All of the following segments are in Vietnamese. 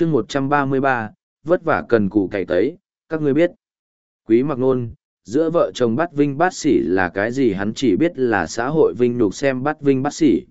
chương một trăm ba mươi ba, vất vả cần cù cày tấy, các ngươi biết. Quý mặc nôn, giữa vợ chồng bắt vinh bát sỉ là cái gì hắn chỉ biết là xã hội vinh nhục xem bắt vinh bát sỉ.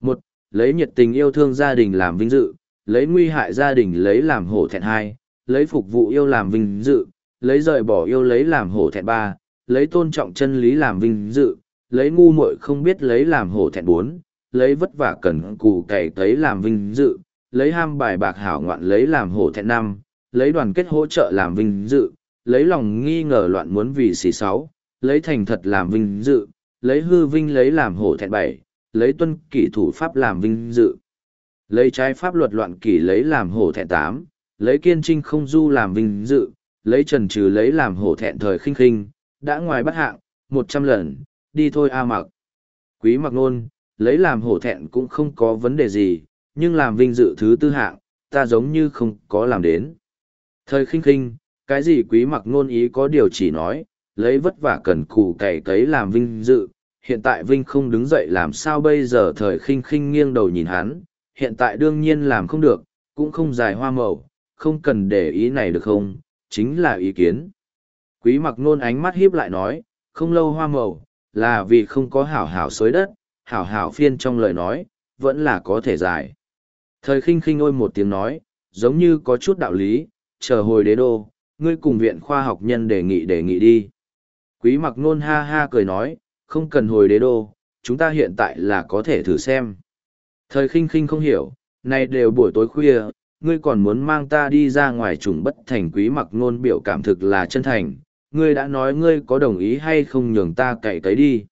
Một, lấy nhiệt tình yêu thương gia đình làm vinh dự, lấy nguy hại gia đình lấy làm hổ thẹn hai, lấy phục vụ yêu làm vinh dự, lấy rời bỏ yêu lấy làm hổ thẹn ba, lấy tôn trọng chân lý làm vinh dự, lấy ngu muội không biết lấy làm hổ thẹn bốn, lấy vất vả cần cù cày tấy làm vinh dự lấy ham bài bạc hảo ngoạn lấy làm hổ thẹn năm, lấy đoàn kết hỗ trợ làm vinh dự, lấy lòng nghi ngờ loạn muốn vì xì sáu, lấy thành thật làm vinh dự, lấy hư vinh lấy làm hổ thẹn bảy, lấy tuân kỷ thủ pháp làm vinh dự. Lấy trái pháp luật loạn kỷ lấy làm hổ thẹn tám, lấy kiên trinh không du làm vinh dự, lấy trần trừ lấy làm hổ thẹn thời khinh khinh, đã ngoài bắt hạng, một trăm lần, đi thôi a mặc. Quý mặc nôn, lấy làm hổ thẹn cũng không có vấn đề gì nhưng làm vinh dự thứ tư hạng, ta giống như không có làm đến. Thời khinh khinh, cái gì quý mặc nôn ý có điều chỉ nói, lấy vất vả cần cù cày cấy làm vinh dự, hiện tại vinh không đứng dậy làm sao bây giờ thời khinh khinh nghiêng đầu nhìn hắn, hiện tại đương nhiên làm không được, cũng không dài hoa màu, không cần để ý này được không, chính là ý kiến. Quý mặc nôn ánh mắt hiếp lại nói, không lâu hoa màu, là vì không có hảo hảo xới đất, hảo hảo phiên trong lời nói, vẫn là có thể dài thời khinh khinh ôi một tiếng nói giống như có chút đạo lý chờ hồi đế đô ngươi cùng viện khoa học nhân đề nghị đề nghị đi quý mặc nôn ha ha cười nói không cần hồi đế đô chúng ta hiện tại là có thể thử xem thời khinh khinh không hiểu nay đều buổi tối khuya ngươi còn muốn mang ta đi ra ngoài trùng bất thành quý mặc nôn biểu cảm thực là chân thành, ngươi đã nói ngươi có đồng ý hay không nhường ta cậy tới đi.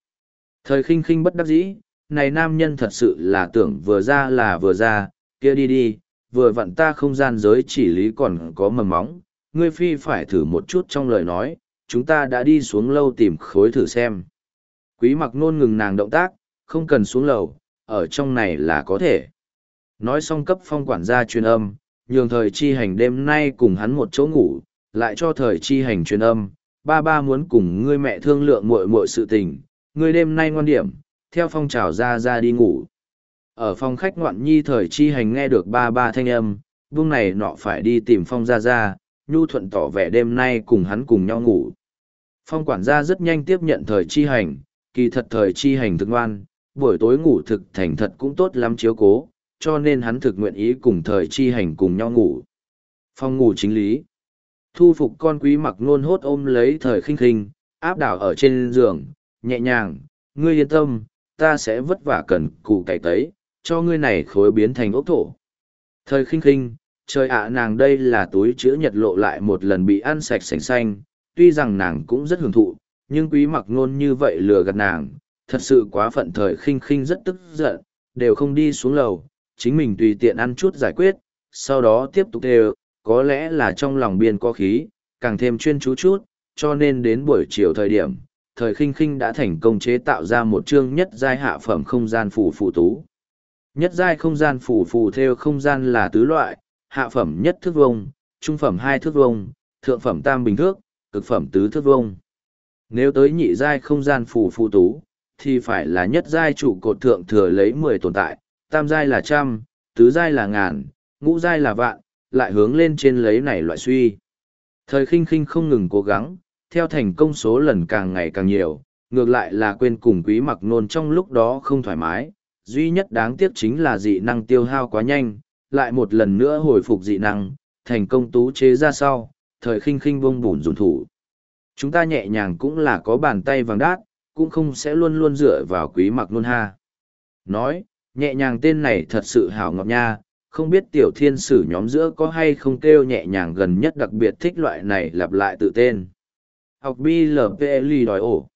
Thời khinh khinh bất đắc dĩ, này nam nhân thật sự là tưởng vừa ra là vừa ra, kia đi đi, vừa vặn ta không gian giới chỉ lý còn có mầm móng, ngươi phi phải thử một chút trong lời nói, chúng ta đã đi xuống lâu tìm khối thử xem. Quý mặc nôn ngừng nàng động tác, không cần xuống lầu, ở trong này là có thể. Nói xong cấp phong quản gia truyền âm, nhường thời chi hành đêm nay cùng hắn một chỗ ngủ, lại cho thời chi hành truyền âm, ba ba muốn cùng ngươi mẹ thương lượng muội muội sự tình, ngươi đêm nay ngoan điểm, theo phong trào ra ra đi ngủ. Ở phòng khách ngoạn nhi thời chi hành nghe được ba ba thanh âm, vương này nọ phải đi tìm phong ra ra, nhu thuận tỏ vẻ đêm nay cùng hắn cùng nhau ngủ. Phong quản gia rất nhanh tiếp nhận thời chi hành, kỳ thật thời chi hành thực ngoan, buổi tối ngủ thực thành thật cũng tốt lắm chiếu cố, cho nên hắn thực nguyện ý cùng thời chi hành cùng nhau ngủ. phong ngủ chính lý. Thu phục con quý mặc nôn hốt ôm lấy thời khinh khinh, áp đảo ở trên giường, nhẹ nhàng, ngươi yên tâm, ta sẽ vất vả cần cù cải tấy, cho ngươi này khối biến thành ốc thổ. Thời khinh khinh, trời ạ nàng đây là túi chữa nhật lộ lại một lần bị ăn sạch sành xanh, tuy rằng nàng cũng rất hưởng thụ, nhưng quý mặc nôn như vậy lừa gạt nàng, thật sự quá phận thời khinh khinh rất tức giận, đều không đi xuống lầu, chính mình tùy tiện ăn chút giải quyết, sau đó tiếp tục đều, có lẽ là trong lòng biên có khí, càng thêm chuyên chú chút, cho nên đến buổi chiều thời điểm, thời khinh khinh đã thành công chế tạo ra một chương nhất giai hạ phẩm không gian phủ phụ tú. Nhất giai không gian phủ phù theo không gian là tứ loại, hạ phẩm nhất thước vông, trung phẩm hai thước vông, thượng phẩm tam bình thước, cực phẩm tứ thước vông. Nếu tới nhị giai không gian phủ phù tú, thì phải là nhất giai trụ cột thượng thừa lấy mười tồn tại, tam giai là trăm, tứ giai là ngàn, ngũ giai là vạn, lại hướng lên trên lấy này loại suy. Thời khinh khinh không ngừng cố gắng, theo thành công số lần càng ngày càng nhiều, ngược lại là quên cùng quý mặc nôn trong lúc đó không thoải mái, duy nhất đáng tiếc chính là dị năng tiêu hao quá nhanh, lại một lần nữa hồi phục dị năng, thành công tú chế ra sau, thời khinh khinh bông bùn dùng thủ. Chúng ta nhẹ nhàng cũng là có bàn tay vàng đát, cũng không sẽ luôn luôn dựa vào quý mặc nôn ha. Nói, nhẹ nhàng tên này thật sự hảo ngọt nha, không biết tiểu thiên sử nhóm giữa có hay không kêu nhẹ nhàng gần nhất đặc biệt thích loại này lặp lại tự tên. Học BLPL đòi ổ.